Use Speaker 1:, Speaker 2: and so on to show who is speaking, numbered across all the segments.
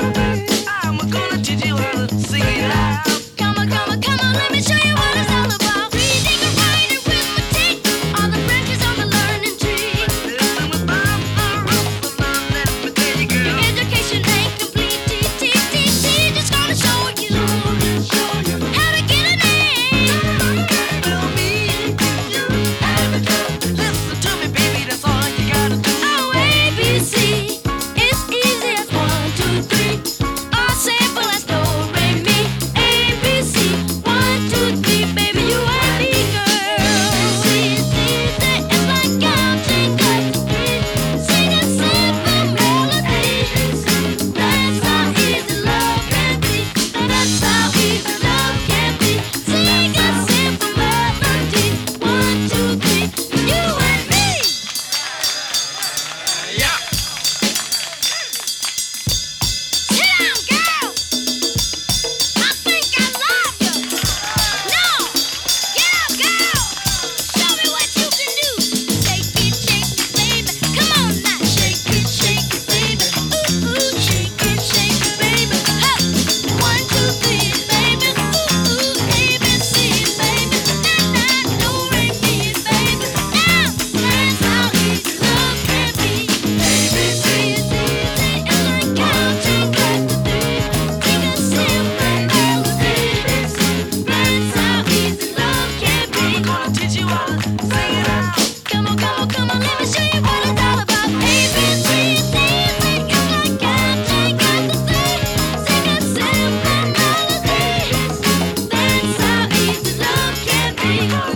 Speaker 1: Bye.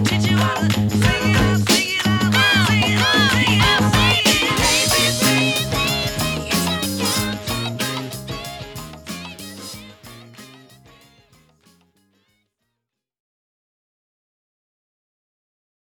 Speaker 2: Did you wanna sing it?